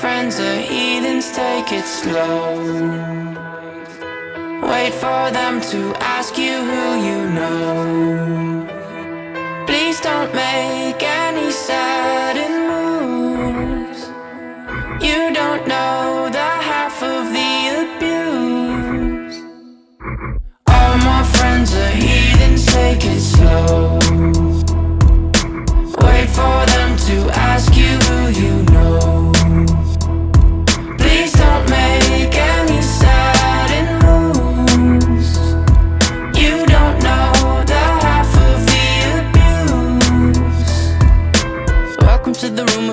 friends are heathens, take it slow. Wait for them to ask you who you know. Please don't make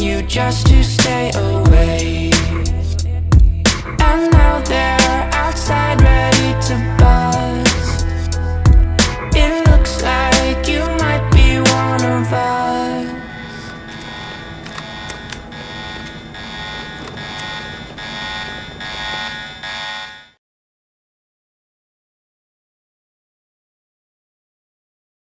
you just to stay away